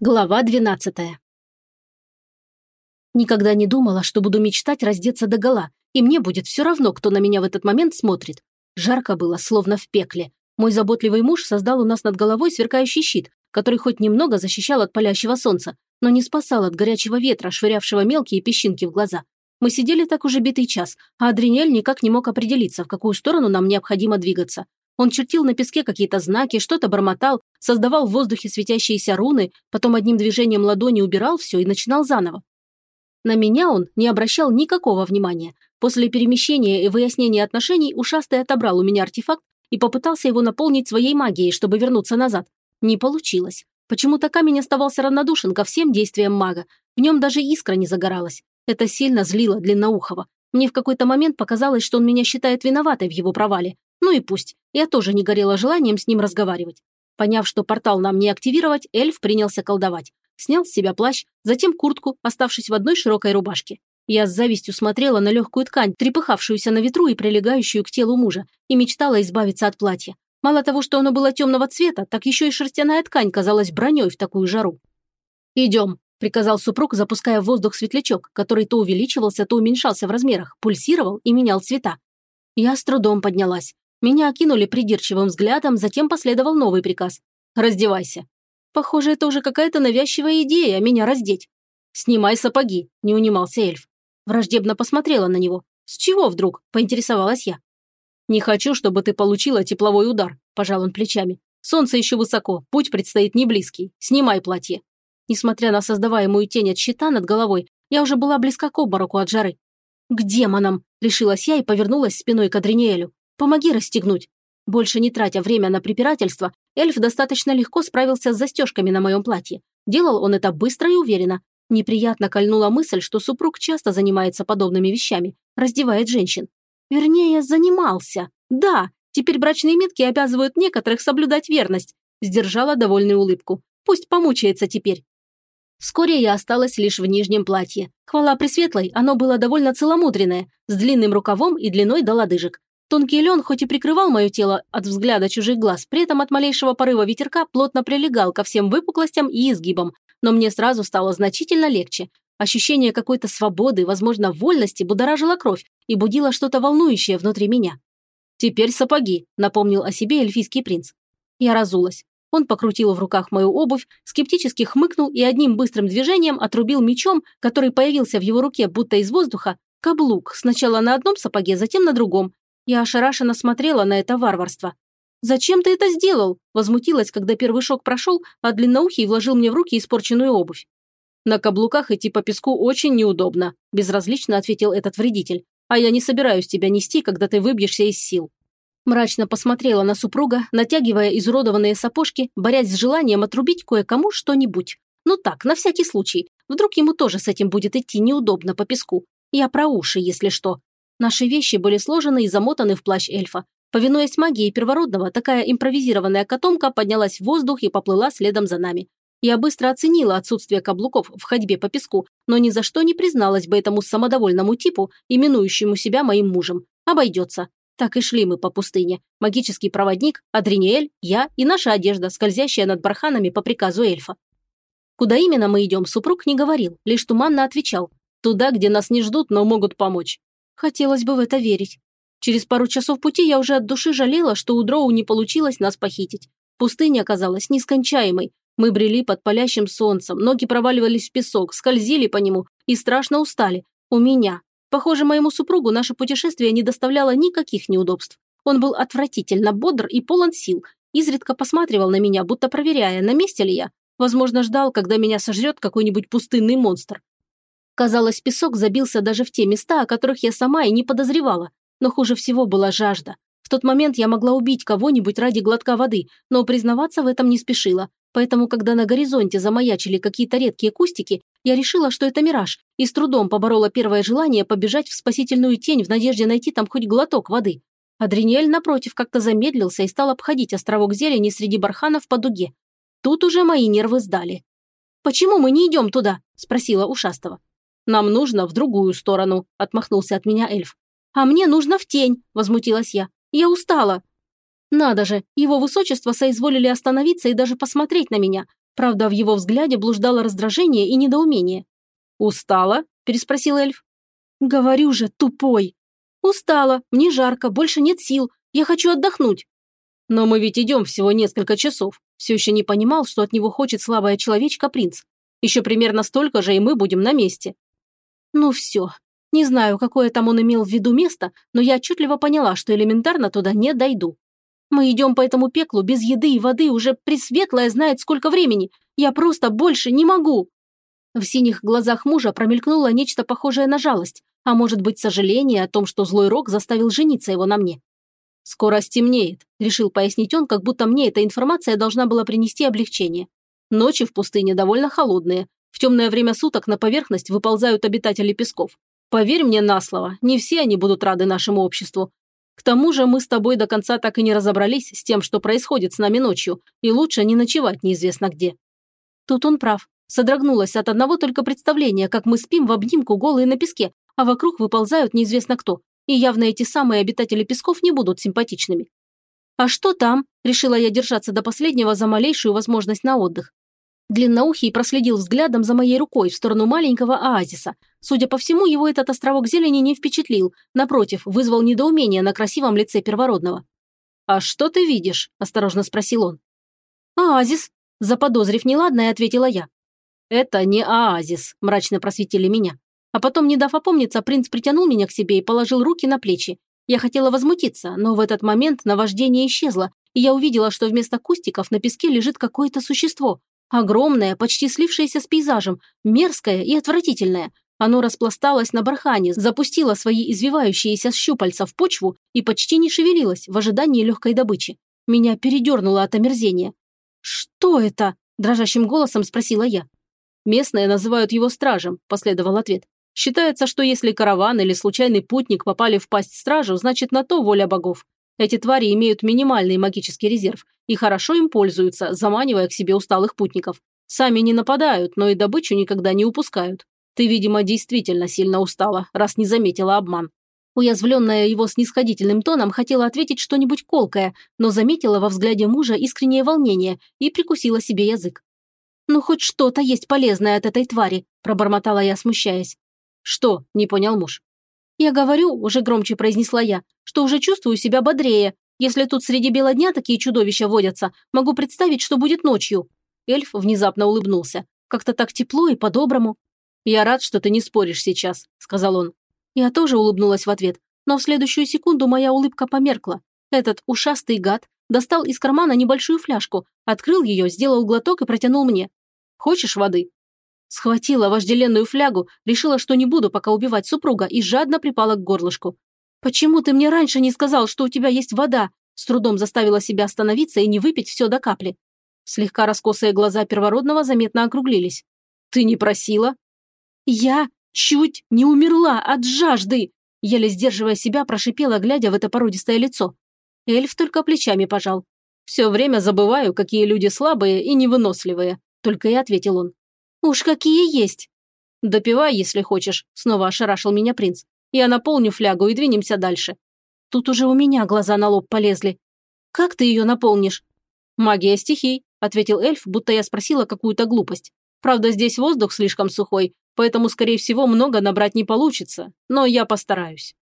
Глава 12 Никогда не думала, что буду мечтать раздеться догола, и мне будет все равно, кто на меня в этот момент смотрит. Жарко было, словно в пекле. Мой заботливый муж создал у нас над головой сверкающий щит, который хоть немного защищал от палящего солнца, но не спасал от горячего ветра, швырявшего мелкие песчинки в глаза. Мы сидели так уже битый час, а Адриниэль никак не мог определиться, в какую сторону нам необходимо двигаться. Он чертил на песке какие-то знаки, что-то бормотал, создавал в воздухе светящиеся руны, потом одним движением ладони убирал все и начинал заново. На меня он не обращал никакого внимания. После перемещения и выяснения отношений ушастый отобрал у меня артефакт и попытался его наполнить своей магией, чтобы вернуться назад. Не получилось. Почему-то камень оставался равнодушен ко всем действиям мага. В нем даже искра не загоралась. Это сильно злило Длинноухова. Мне в какой-то момент показалось, что он меня считает виноватой в его провале. Ну и пусть. Я тоже не горела желанием с ним разговаривать. Поняв, что портал нам не активировать, эльф принялся колдовать. Снял с себя плащ, затем куртку, оставшись в одной широкой рубашке. Я с завистью смотрела на легкую ткань, трепыхавшуюся на ветру и прилегающую к телу мужа, и мечтала избавиться от платья. Мало того, что оно было темного цвета, так еще и шерстяная ткань казалась броней в такую жару. «Идем», – приказал супруг, запуская в воздух светлячок, который то увеличивался, то уменьшался в размерах, пульсировал и менял цвета. Я с трудом поднялась. Меня окинули придирчивым взглядом, затем последовал новый приказ. «Раздевайся». Похоже, это уже какая-то навязчивая идея, меня раздеть. «Снимай сапоги», – не унимался эльф. Враждебно посмотрела на него. «С чего вдруг?» – поинтересовалась я. «Не хочу, чтобы ты получила тепловой удар», – пожал он плечами. «Солнце еще высоко, путь предстоит не близкий. Снимай платье». Несмотря на создаваемую тень от щита над головой, я уже была близка к обмороку от жары. «К демонам!» – решилась я и повернулась спиной к Адриниэлю. Помоги расстегнуть». Больше не тратя время на препирательство, эльф достаточно легко справился с застежками на моем платье. Делал он это быстро и уверенно. Неприятно кольнула мысль, что супруг часто занимается подобными вещами, раздевает женщин. Вернее, занимался. Да, теперь брачные метки обязывают некоторых соблюдать верность. Сдержала довольную улыбку. Пусть помучается теперь. Вскоре я осталась лишь в нижнем платье. Хвала Пресветлой, оно было довольно целомудренное, с длинным рукавом и длиной до лодыжек. Тонкий лен хоть и прикрывал мое тело от взгляда чужих глаз, при этом от малейшего порыва ветерка плотно прилегал ко всем выпуклостям и изгибам, но мне сразу стало значительно легче. Ощущение какой-то свободы, возможно, вольности будоражило кровь и будило что-то волнующее внутри меня. «Теперь сапоги», – напомнил о себе эльфийский принц. Я разулась. Он покрутил в руках мою обувь, скептически хмыкнул и одним быстрым движением отрубил мечом, который появился в его руке будто из воздуха, каблук, сначала на одном сапоге, затем на другом, я ошарашенно смотрела на это варварство. «Зачем ты это сделал?» – возмутилась, когда первый шок прошел, а длинноухий вложил мне в руки испорченную обувь. «На каблуках идти по песку очень неудобно», – безразлично ответил этот вредитель. «А я не собираюсь тебя нести, когда ты выбьешься из сил». Мрачно посмотрела на супруга, натягивая изуродованные сапожки, борясь с желанием отрубить кое-кому что-нибудь. Ну так, на всякий случай. Вдруг ему тоже с этим будет идти неудобно по песку. Я про уши, если что. Наши вещи были сложены и замотаны в плащ эльфа. Повинуясь магии первородного, такая импровизированная котомка поднялась в воздух и поплыла следом за нами. Я быстро оценила отсутствие каблуков в ходьбе по песку, но ни за что не призналась бы этому самодовольному типу, именующему себя моим мужем. Обойдется. Так и шли мы по пустыне. Магический проводник, Адриниэль, я и наша одежда, скользящая над барханами по приказу эльфа. Куда именно мы идем, супруг не говорил, лишь туманно отвечал. Туда, где нас не ждут, но могут помочь. Хотелось бы в это верить. Через пару часов пути я уже от души жалела, что у Дроу не получилось нас похитить. Пустыня оказалась нескончаемой. Мы брели под палящим солнцем, ноги проваливались в песок, скользили по нему и страшно устали. У меня. Похоже, моему супругу наше путешествие не доставляло никаких неудобств. Он был отвратительно бодр и полон сил. Изредка посматривал на меня, будто проверяя, на месте ли я. Возможно, ждал, когда меня сожрет какой-нибудь пустынный монстр. Казалось, песок забился даже в те места, о которых я сама и не подозревала. Но хуже всего была жажда. В тот момент я могла убить кого-нибудь ради глотка воды, но признаваться в этом не спешила. Поэтому, когда на горизонте замаячили какие-то редкие кустики, я решила, что это мираж, и с трудом поборола первое желание побежать в спасительную тень в надежде найти там хоть глоток воды. Адриниэль, напротив, как-то замедлился и стал обходить островок зелени среди барханов по дуге. Тут уже мои нервы сдали. «Почему мы не идем туда?» – спросила Ушастого. Нам нужно в другую сторону», – отмахнулся от меня эльф. «А мне нужно в тень», – возмутилась я. «Я устала». Надо же, его высочество соизволили остановиться и даже посмотреть на меня. Правда, в его взгляде блуждало раздражение и недоумение. «Устала?» – переспросил эльф. «Говорю же, тупой!» «Устала, мне жарко, больше нет сил, я хочу отдохнуть». «Но мы ведь идем всего несколько часов», все еще не понимал, что от него хочет слабая человечка принц. Еще примерно столько же, и мы будем на месте. Ну все. Не знаю, какое там он имел в виду место, но я отчетливо поняла, что элементарно туда не дойду. Мы идем по этому пеклу без еды и воды уже пресветлая знает сколько времени. Я просто больше не могу. В синих глазах мужа промелькнуло нечто похожее на жалость, а может быть сожаление о том, что злой рок заставил жениться его на мне. «Скоро стемнеет», – решил пояснить он, как будто мне эта информация должна была принести облегчение. Ночи в пустыне довольно холодные. В темное время суток на поверхность выползают обитатели песков. Поверь мне на слово, не все они будут рады нашему обществу. К тому же мы с тобой до конца так и не разобрались с тем, что происходит с нами ночью, и лучше не ночевать неизвестно где». Тут он прав. Содрогнулась от одного только представления, как мы спим в обнимку голые на песке, а вокруг выползают неизвестно кто. И явно эти самые обитатели песков не будут симпатичными. «А что там?» – решила я держаться до последнего за малейшую возможность на отдых. Длинноухий проследил взглядом за моей рукой в сторону маленького оазиса. Судя по всему, его этот островок зелени не впечатлил, напротив, вызвал недоумение на красивом лице первородного. «А что ты видишь?» – осторожно спросил он. «Оазис», – заподозрив неладное, ответила я. «Это не оазис», – мрачно просветили меня. А потом, не дав опомниться, принц притянул меня к себе и положил руки на плечи. Я хотела возмутиться, но в этот момент наваждение исчезло, и я увидела, что вместо кустиков на песке лежит какое-то существо. Огромное, почти слившееся с пейзажем, мерзкое и отвратительное. Оно распласталось на бархане, запустило свои извивающиеся щупальца в почву и почти не шевелилось в ожидании легкой добычи. Меня передернуло от омерзения. «Что это?» – дрожащим голосом спросила я. «Местные называют его стражем», – последовал ответ. «Считается, что если караван или случайный путник попали в пасть стражу, значит на то воля богов. Эти твари имеют минимальный магический резерв и хорошо им пользуются, заманивая к себе усталых путников. Сами не нападают, но и добычу никогда не упускают. Ты, видимо, действительно сильно устала, раз не заметила обман. Уязвленная его снисходительным тоном хотела ответить что-нибудь колкое, но заметила во взгляде мужа искреннее волнение и прикусила себе язык. «Ну, хоть что-то есть полезное от этой твари», – пробормотала я, смущаясь. «Что?» – не понял муж. «Я говорю», – уже громче произнесла я, «что уже чувствую себя бодрее. Если тут среди бела дня такие чудовища водятся, могу представить, что будет ночью». Эльф внезапно улыбнулся. Как-то так тепло и по-доброму. «Я рад, что ты не споришь сейчас», – сказал он. Я тоже улыбнулась в ответ, но в следующую секунду моя улыбка померкла. Этот ушастый гад достал из кармана небольшую фляжку, открыл ее, сделал глоток и протянул мне. «Хочешь воды?» Схватила вожделенную флягу, решила, что не буду пока убивать супруга, и жадно припала к горлышку. «Почему ты мне раньше не сказал, что у тебя есть вода?» С трудом заставила себя остановиться и не выпить все до капли. Слегка раскосые глаза первородного заметно округлились. «Ты не просила?» «Я чуть не умерла от жажды!» Еле сдерживая себя, прошипела, глядя в это породистое лицо. Эльф только плечами пожал. «Все время забываю, какие люди слабые и невыносливые», только и ответил он. «Уж какие есть!» «Допивай, если хочешь», – снова ошарашил меня принц. «Я наполню флягу и двинемся дальше». Тут уже у меня глаза на лоб полезли. «Как ты ее наполнишь?» «Магия стихий», – ответил эльф, будто я спросила какую-то глупость. «Правда, здесь воздух слишком сухой, поэтому, скорее всего, много набрать не получится, но я постараюсь».